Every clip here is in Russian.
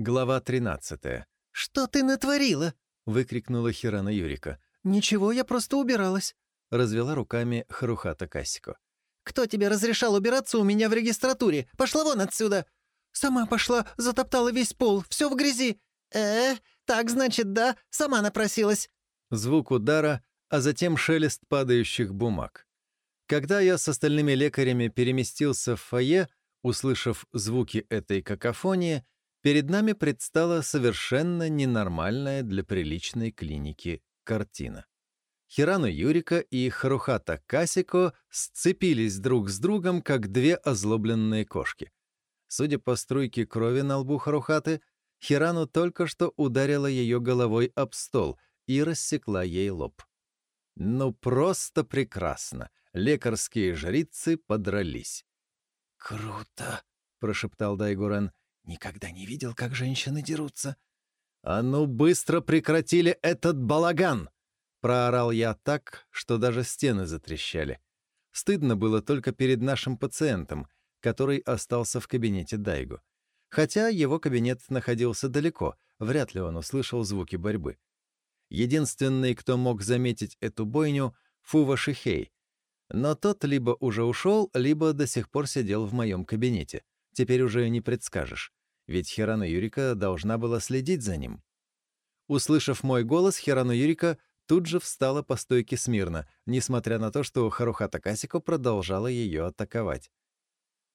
Глава 13. «Что ты натворила?» — выкрикнула Хирана Юрика. «Ничего, я просто убиралась», — развела руками Харухата Касико. «Кто тебе разрешал убираться у меня в регистратуре? Пошла вон отсюда!» «Сама пошла, затоптала весь пол, все в грязи!» «Э, так значит, да, сама напросилась!» Звук удара, а затем шелест падающих бумаг. Когда я с остальными лекарями переместился в фойе, услышав звуки этой какофонии, перед нами предстала совершенно ненормальная для приличной клиники картина. Хирану Юрика и Харухата Касико сцепились друг с другом, как две озлобленные кошки. Судя по струйке крови на лбу Харухаты, Хирану только что ударила ее головой об стол и рассекла ей лоб. Ну, просто прекрасно. Лекарские жрицы подрались. «Круто!» — прошептал Дайгурен. «Никогда не видел, как женщины дерутся». «А ну, быстро прекратили этот балаган!» Проорал я так, что даже стены затрещали. Стыдно было только перед нашим пациентом, который остался в кабинете Дайгу. Хотя его кабинет находился далеко, вряд ли он услышал звуки борьбы. Единственный, кто мог заметить эту бойню — Фува Шихей. Но тот либо уже ушел, либо до сих пор сидел в моем кабинете. Теперь уже не предскажешь, ведь Хирана Юрика должна была следить за ним. Услышав мой голос, Хирана Юрика тут же встала по стойке смирно, несмотря на то, что Харухата Касико продолжала ее атаковать.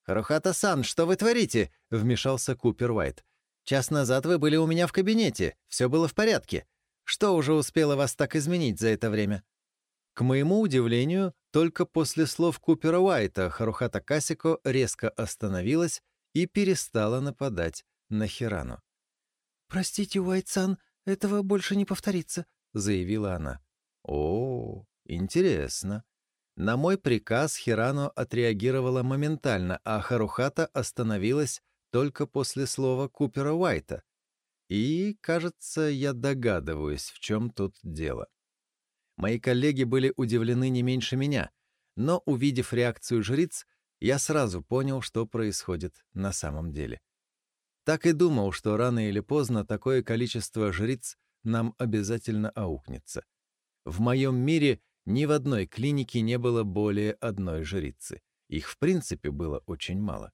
«Харухата-сан, что вы творите?» — вмешался Купер Уайт. «Час назад вы были у меня в кабинете, все было в порядке. Что уже успело вас так изменить за это время?» К моему удивлению, только после слов Купера Уайта Харухата Касико резко остановилась и перестала нападать на Хирану. «Простите, Уайт-сан, этого больше не повторится», — заявила она. «О, интересно». На мой приказ Хирано отреагировала моментально, а Харухата остановилась только после слова Купера Уайта. И, кажется, я догадываюсь, в чем тут дело. Мои коллеги были удивлены не меньше меня, но, увидев реакцию жриц, я сразу понял, что происходит на самом деле. Так и думал, что рано или поздно такое количество жриц нам обязательно аукнется. В моем мире ни в одной клинике не было более одной жрицы. Их, в принципе, было очень мало.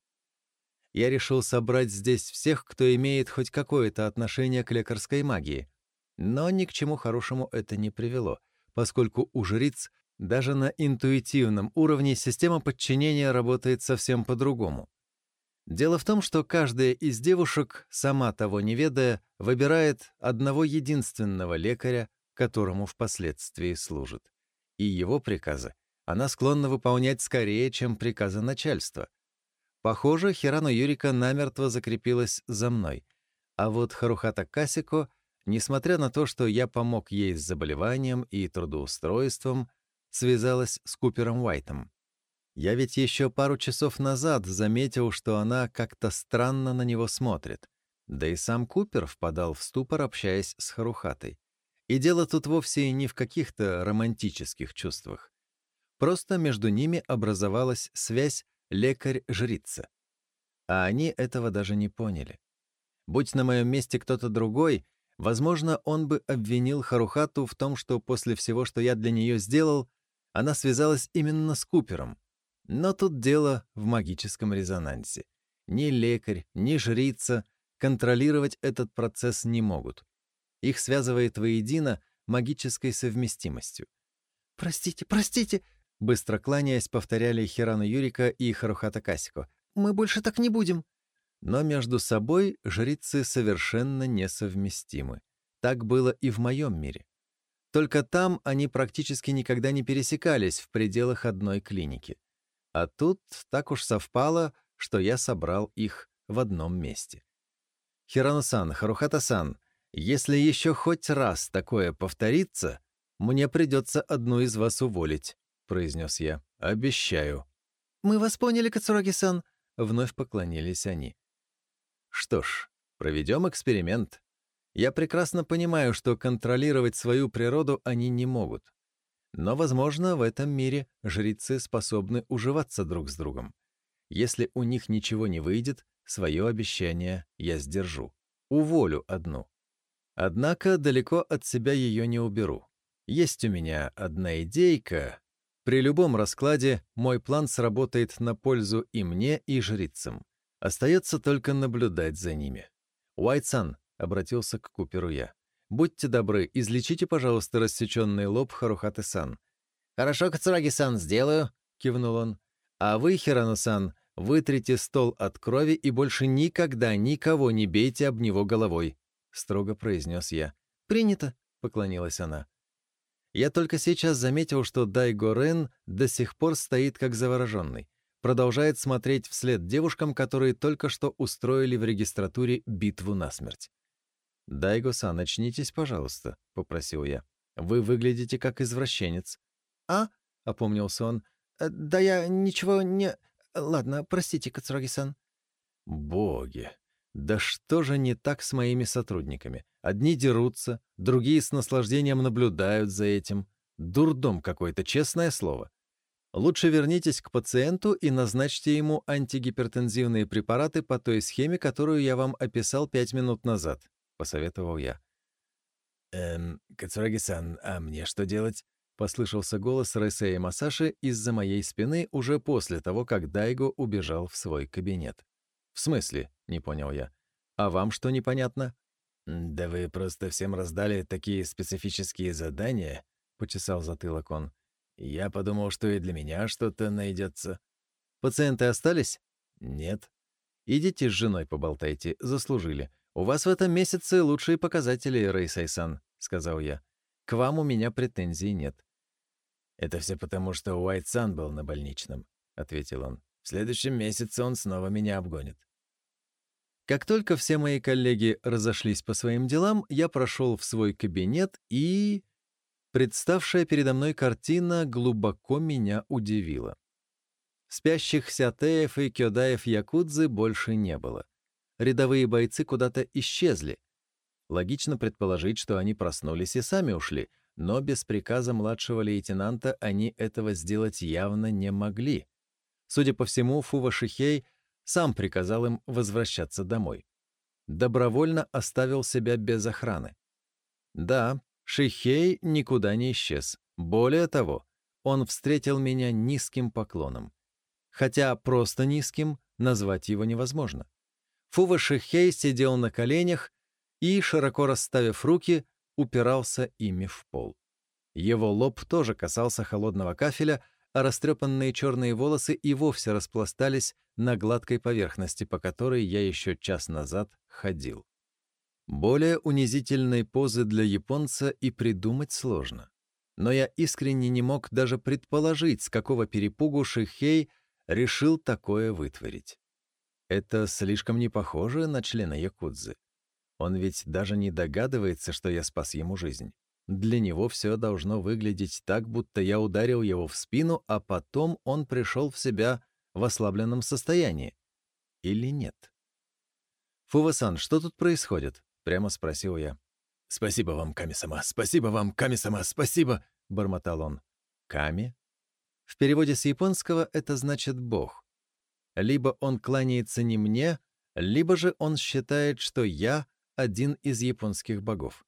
Я решил собрать здесь всех, кто имеет хоть какое-то отношение к лекарской магии. Но ни к чему хорошему это не привело, поскольку у жриц даже на интуитивном уровне система подчинения работает совсем по-другому. Дело в том, что каждая из девушек, сама того не ведая, выбирает одного единственного лекаря, которому впоследствии служит. И его приказы она склонна выполнять скорее, чем приказы начальства. Похоже, Хирану Юрика намертво закрепилась за мной. А вот Харухата Касико, несмотря на то, что я помог ей с заболеванием и трудоустройством, связалась с Купером Уайтом. Я ведь еще пару часов назад заметил, что она как-то странно на него смотрит. Да и сам Купер впадал в ступор, общаясь с Харухатой. И дело тут вовсе не в каких-то романтических чувствах. Просто между ними образовалась связь лекарь-жрица. А они этого даже не поняли. Будь на моем месте кто-то другой, возможно, он бы обвинил Харухату в том, что после всего, что я для нее сделал, она связалась именно с Купером. Но тут дело в магическом резонансе. Ни лекарь, ни жрица контролировать этот процесс не могут. Их связывает воедино магической совместимостью. «Простите, простите!» Быстро кланяясь, повторяли Хирану Юрика и Харухата Касико. «Мы больше так не будем». Но между собой жрицы совершенно несовместимы. Так было и в моем мире. Только там они практически никогда не пересекались в пределах одной клиники. А тут так уж совпало, что я собрал их в одном месте. Хирану-сан, Харухата-сан, если еще хоть раз такое повторится, мне придется одну из вас уволить, произнес я. Обещаю. Мы вас поняли, Кацураги-сан, вновь поклонились они. Что ж, проведем эксперимент. Я прекрасно понимаю, что контролировать свою природу они не могут. Но, возможно, в этом мире жрецы способны уживаться друг с другом. Если у них ничего не выйдет, свое обещание я сдержу. уволю одну. Однако далеко от себя ее не уберу. Есть у меня одна идейка. При любом раскладе мой план сработает на пользу и мне, и жрицам. Остается только наблюдать за ними. «Уайтсан», — обратился к Куперу я, — «будьте добры, излечите, пожалуйста, рассеченный лоб Харухаты-сан». «Хорошо, Кацураги-сан, сделаю», — кивнул он. «А вы, Хирану-сан, вытрите стол от крови и больше никогда никого не бейте об него головой», — строго произнес я. «Принято», — поклонилась она. Я только сейчас заметил, что Дайго Рен до сих пор стоит как завороженный. Продолжает смотреть вслед девушкам, которые только что устроили в регистратуре битву насмерть. «Дайго-сан, начнитесь, пожалуйста», — попросил я. «Вы выглядите как извращенец». «А?» — опомнился он. «Э, «Да я ничего не... Ладно, простите, Кацураги-сан». «Боги! Да что же не так с моими сотрудниками? Одни дерутся, другие с наслаждением наблюдают за этим. Дурдом какой-то, честное слово. Лучше вернитесь к пациенту и назначьте ему антигипертензивные препараты по той схеме, которую я вам описал пять минут назад», — посоветовал я. «Эм, Кацураги-сан, а мне что делать?» — послышался голос Ресея Масаши из-за моей спины уже после того, как Дайго убежал в свой кабинет. «В смысле?» — не понял я. «А вам что непонятно?» «Да вы просто всем раздали такие специфические задания», — почесал затылок он. Я подумал, что и для меня что-то найдется. Пациенты остались? Нет. Идите с женой поболтайте, заслужили. У вас в этом месяце лучшие показатели, Рейсайсан, сказал я. К вам у меня претензий нет. Это все потому, что Уайтсан был на больничном, ответил он. В следующем месяце он снова меня обгонит. Как только все мои коллеги разошлись по своим делам, я прошел в свой кабинет и... Представшая передо мной картина глубоко меня удивила. Спящих сятеев и кёдаев якудзы больше не было. Рядовые бойцы куда-то исчезли. Логично предположить, что они проснулись и сами ушли, но без приказа младшего лейтенанта они этого сделать явно не могли. Судя по всему, Фува Шихей сам приказал им возвращаться домой. Добровольно оставил себя без охраны. Да, Шихей никуда не исчез. Более того, он встретил меня низким поклоном. Хотя просто низким назвать его невозможно. Фува Шихей сидел на коленях и, широко расставив руки, упирался ими в пол. Его лоб тоже касался холодного кафеля, а растрепанные черные волосы и вовсе распластались на гладкой поверхности, по которой я еще час назад ходил. Более унизительной позы для японца и придумать сложно. Но я искренне не мог даже предположить, с какого перепугу Шихей решил такое вытворить. Это слишком не похоже на члена Якудзы. Он ведь даже не догадывается, что я спас ему жизнь. Для него все должно выглядеть так, будто я ударил его в спину, а потом он пришел в себя в ослабленном состоянии. Или нет? «Фува-сан, что тут происходит?» Прямо спросил я. «Спасибо вам, Ками-сама, спасибо вам, Ками-сама, спасибо!» — бормотал он. «Ками?» В переводе с японского это значит «бог». Либо он кланяется не мне, либо же он считает, что я один из японских богов.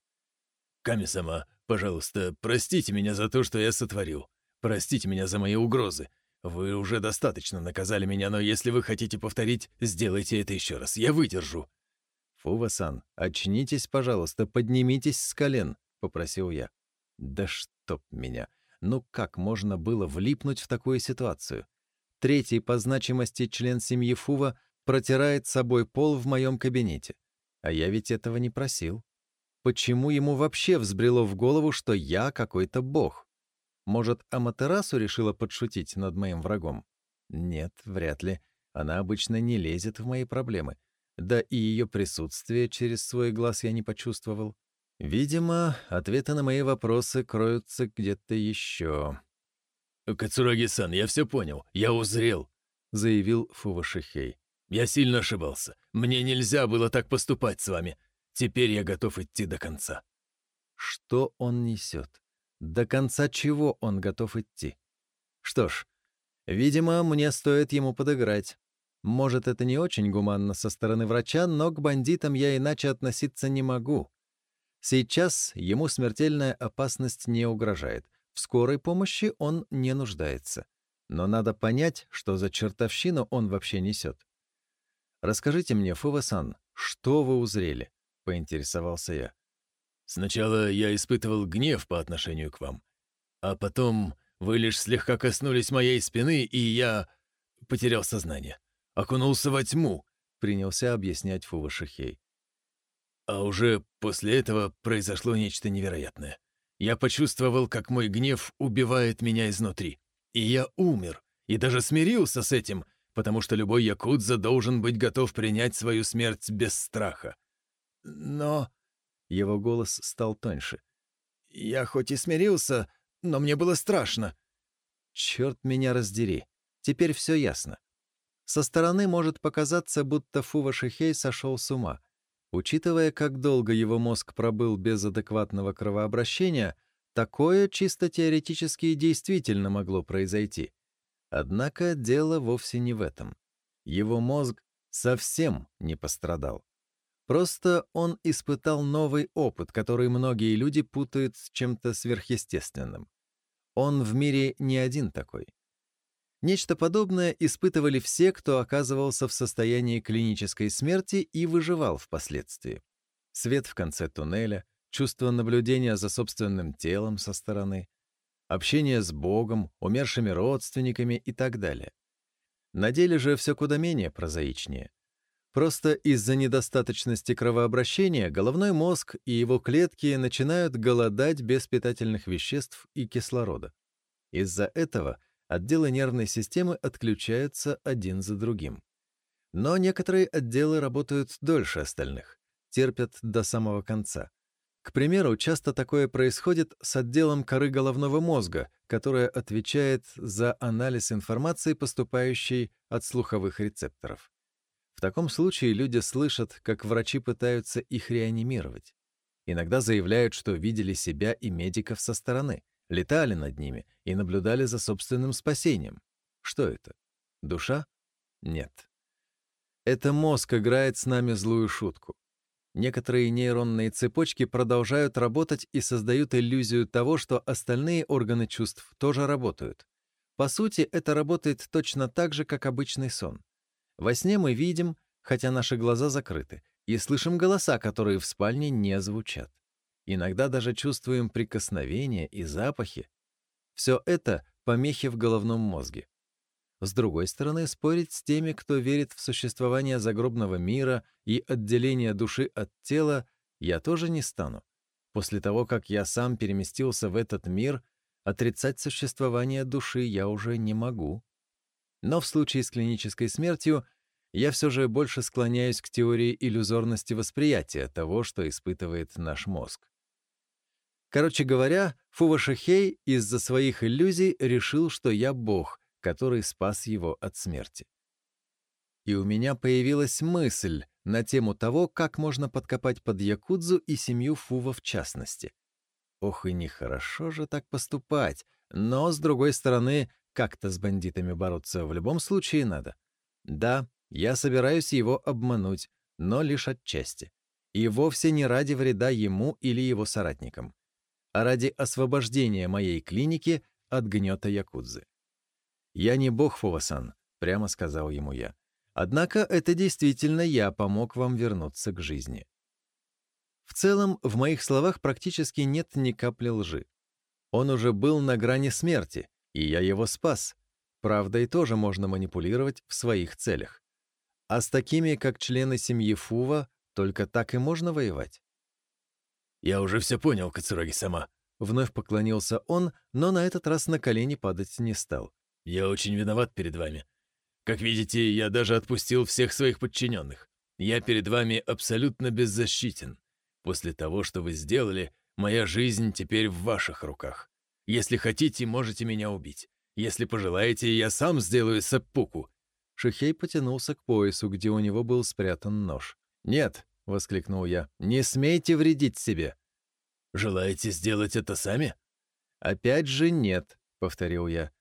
«Ками-сама, пожалуйста, простите меня за то, что я сотворил. Простите меня за мои угрозы. Вы уже достаточно наказали меня, но если вы хотите повторить, сделайте это еще раз. Я выдержу. «Фува-сан, очнитесь, пожалуйста, поднимитесь с колен», — попросил я. «Да чтоб меня! Ну как можно было влипнуть в такую ситуацию? Третий по значимости член семьи Фува протирает собой пол в моем кабинете. А я ведь этого не просил. Почему ему вообще взбрело в голову, что я какой-то бог? Может, Аматерасу решила подшутить над моим врагом? Нет, вряд ли. Она обычно не лезет в мои проблемы. Да и ее присутствие через свой глаз я не почувствовал. Видимо, ответы на мои вопросы кроются где-то еще. «Кацураги-сан, я все понял, я узрел», — заявил Фувашихей. «Я сильно ошибался. Мне нельзя было так поступать с вами. Теперь я готов идти до конца». Что он несет? До конца чего он готов идти? Что ж, видимо, мне стоит ему подыграть. Может, это не очень гуманно со стороны врача, но к бандитам я иначе относиться не могу. Сейчас ему смертельная опасность не угрожает. В скорой помощи он не нуждается. Но надо понять, что за чертовщину он вообще несет. «Расскажите мне, Фува-сан, что вы узрели?» — поинтересовался я. «Сначала я испытывал гнев по отношению к вам, а потом вы лишь слегка коснулись моей спины, и я потерял сознание. Окунулся во тьму», — принялся объяснять Фува Шихей. А уже после этого произошло нечто невероятное. Я почувствовал, как мой гнев убивает меня изнутри. И я умер, и даже смирился с этим, потому что любой якудза должен быть готов принять свою смерть без страха. Но... Его голос стал тоньше. Я хоть и смирился, но мне было страшно. Черт меня раздери. Теперь все ясно. Со стороны может показаться, будто Фува Шихей сошел с ума. Учитывая, как долго его мозг пробыл без адекватного кровообращения, такое чисто теоретически действительно могло произойти. Однако дело вовсе не в этом. Его мозг совсем не пострадал. Просто он испытал новый опыт, который многие люди путают с чем-то сверхъестественным. Он в мире не один такой. Нечто подобное испытывали все, кто оказывался в состоянии клинической смерти и выживал впоследствии. Свет в конце туннеля, чувство наблюдения за собственным телом со стороны, общение с Богом, умершими родственниками и так далее. На деле же все куда менее прозаичнее. Просто из-за недостаточности кровообращения головной мозг и его клетки начинают голодать без питательных веществ и кислорода. Из-за этого отделы нервной системы отключаются один за другим. Но некоторые отделы работают дольше остальных, терпят до самого конца. К примеру, часто такое происходит с отделом коры головного мозга, которая отвечает за анализ информации, поступающей от слуховых рецепторов. В таком случае люди слышат, как врачи пытаются их реанимировать. Иногда заявляют, что видели себя и медиков со стороны, летали над ними и наблюдали за собственным спасением. Что это? Душа? Нет. Это мозг играет с нами злую шутку. Некоторые нейронные цепочки продолжают работать и создают иллюзию того, что остальные органы чувств тоже работают. По сути, это работает точно так же, как обычный сон. Во сне мы видим, хотя наши глаза закрыты, и слышим голоса, которые в спальне не звучат. Иногда даже чувствуем прикосновения и запахи. Все это — помехи в головном мозге. С другой стороны, спорить с теми, кто верит в существование загробного мира и отделение души от тела, я тоже не стану. После того, как я сам переместился в этот мир, отрицать существование души я уже не могу. Но в случае с клинической смертью я все же больше склоняюсь к теории иллюзорности восприятия того, что испытывает наш мозг. Короче говоря, Фувашихей из-за своих иллюзий решил, что я бог, который спас его от смерти. И у меня появилась мысль на тему того, как можно подкопать под Якудзу и семью Фува в частности. Ох, и нехорошо же так поступать, но, с другой стороны, как-то с бандитами бороться в любом случае надо. Да, я собираюсь его обмануть, но лишь отчасти. И вовсе не ради вреда ему или его соратникам, а ради освобождения моей клиники от гнета Якудзы. «Я не бог, Фувасан», — прямо сказал ему я. «Однако это действительно я помог вам вернуться к жизни». В целом, в моих словах практически нет ни капли лжи. Он уже был на грани смерти, и я его спас. Правдой тоже можно манипулировать в своих целях. А с такими, как члены семьи Фува, только так и можно воевать. «Я уже все понял, Кацураги-сама», — вновь поклонился он, но на этот раз на колени падать не стал. Я очень виноват перед вами. Как видите, я даже отпустил всех своих подчиненных. Я перед вами абсолютно беззащитен. После того, что вы сделали, моя жизнь теперь в ваших руках. Если хотите, можете меня убить. Если пожелаете, я сам сделаю саппуку». Шихей потянулся к поясу, где у него был спрятан нож. «Нет», — воскликнул я, — «не смейте вредить себе». «Желаете сделать это сами?» «Опять же нет», — повторил я.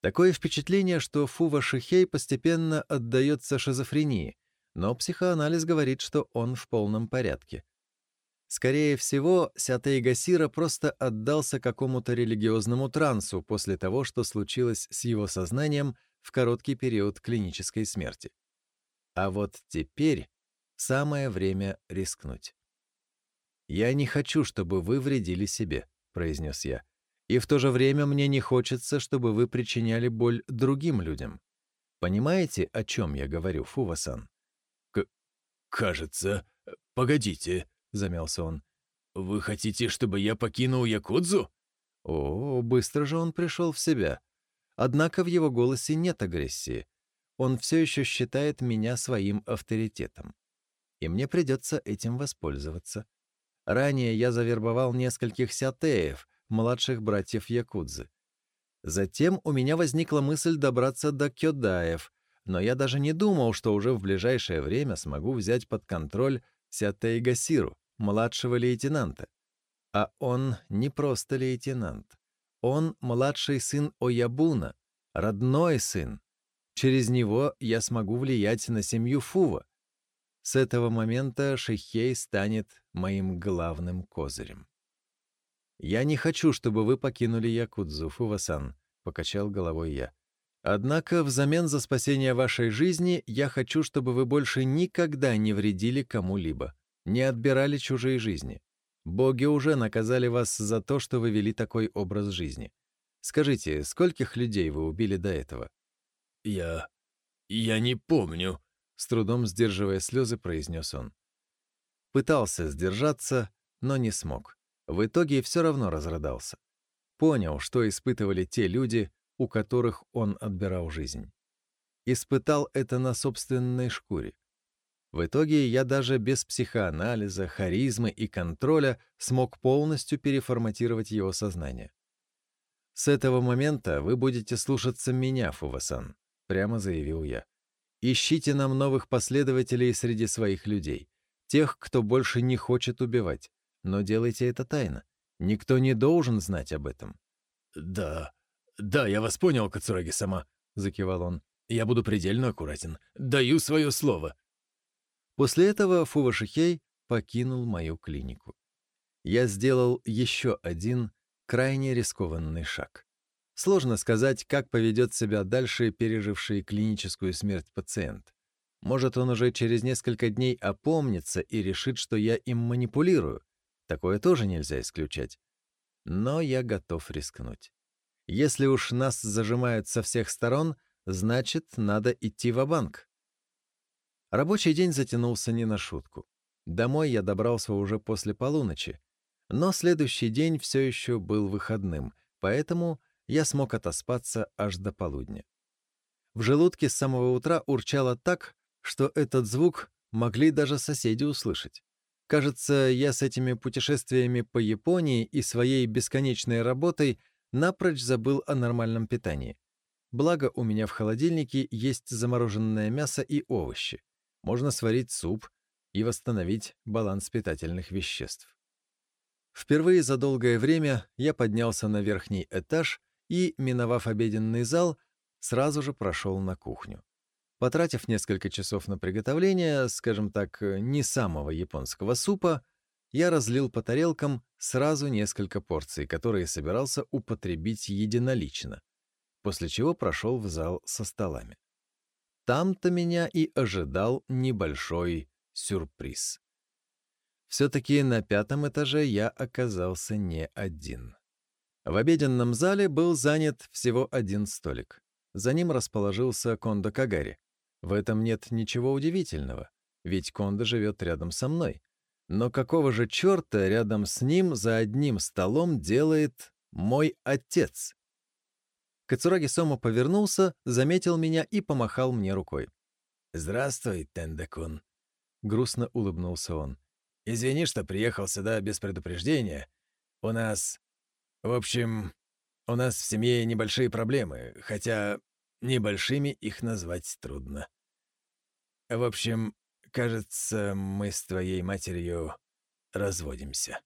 Такое впечатление, что Фува Шихей постепенно отдается шизофрении, но психоанализ говорит, что он в полном порядке. Скорее всего, Сятей Гасира просто отдался какому-то религиозному трансу после того, что случилось с его сознанием в короткий период клинической смерти. А вот теперь самое время рискнуть. «Я не хочу, чтобы вы вредили себе», — произнес я. «И в то же время мне не хочется, чтобы вы причиняли боль другим людям. Понимаете, о чем я говорю, Фувасан?» «Кажется... Погодите», — замялся он. «Вы хотите, чтобы я покинул Якудзу?» О, быстро же он пришел в себя. Однако в его голосе нет агрессии. Он все еще считает меня своим авторитетом. И мне придется этим воспользоваться. Ранее я завербовал нескольких сятеев, младших братьев Якудзы. Затем у меня возникла мысль добраться до Кёдаев, но я даже не думал, что уже в ближайшее время смогу взять под контроль Сятей Гасиру, младшего лейтенанта. А он не просто лейтенант. Он младший сын Оябуна, родной сын. Через него я смогу влиять на семью Фува. С этого момента Шихей станет моим главным козырем. «Я не хочу, чтобы вы покинули Якудзу, Фува-сан», — покачал головой я. «Однако взамен за спасение вашей жизни я хочу, чтобы вы больше никогда не вредили кому-либо не отбирали чужие жизни. Боги уже наказали вас за то, что вы вели такой образ жизни. Скажите, скольких людей вы убили до этого?» «Я... я не помню», — с трудом сдерживая слезы, произнес он. Пытался сдержаться, но не смог. В итоге все равно разрыдался. Понял, что испытывали те люди, у которых он отбирал жизнь. Испытал это на собственной шкуре. В итоге я даже без психоанализа, харизмы и контроля смог полностью переформатировать его сознание. «С этого момента вы будете слушаться меня, Фувасан», — прямо заявил я. «Ищите нам новых последователей среди своих людей, тех, кто больше не хочет убивать, но делайте это тайно. Никто не должен знать об этом». «Да, да, я вас понял, Кацураги-сама», — закивал он. «Я буду предельно аккуратен. Даю свое слово». После этого Фувашихей покинул мою клинику. Я сделал еще один крайне рискованный шаг. Сложно сказать, как поведет себя дальше переживший клиническую смерть пациент. Может, он уже через несколько дней опомнится и решит, что я им манипулирую. Такое тоже нельзя исключать. Но я готов рискнуть. Если уж нас зажимают со всех сторон, значит, надо идти в банк Рабочий день затянулся не на шутку. Домой я добрался уже после полуночи, но следующий день все еще был выходным, поэтому я смог отоспаться аж до полудня. В желудке с самого утра урчало так, что этот звук могли даже соседи услышать. Кажется, я с этими путешествиями по Японии и своей бесконечной работой напрочь забыл о нормальном питании. Благо, у меня в холодильнике есть замороженное мясо и овощи можно сварить суп и восстановить баланс питательных веществ. Впервые за долгое время я поднялся на верхний этаж и, миновав обеденный зал, сразу же прошел на кухню. Потратив несколько часов на приготовление, скажем так, не самого японского супа, я разлил по тарелкам сразу несколько порций, которые собирался употребить единолично, после чего прошел в зал со столами. Там-то меня и ожидал небольшой сюрприз. Все-таки на пятом этаже я оказался не один. В обеденном зале был занят всего один столик. За ним расположился Кондо Кагари. В этом нет ничего удивительного, ведь Кондо живет рядом со мной. Но какого же черта рядом с ним за одним столом делает мой отец? Кацураги Сома повернулся, заметил меня и помахал мне рукой. «Здравствуй, Тендекун», — грустно улыбнулся он. «Извини, что приехал сюда без предупреждения. У нас... В общем, у нас в семье небольшие проблемы, хотя небольшими их назвать трудно. В общем, кажется, мы с твоей матерью разводимся».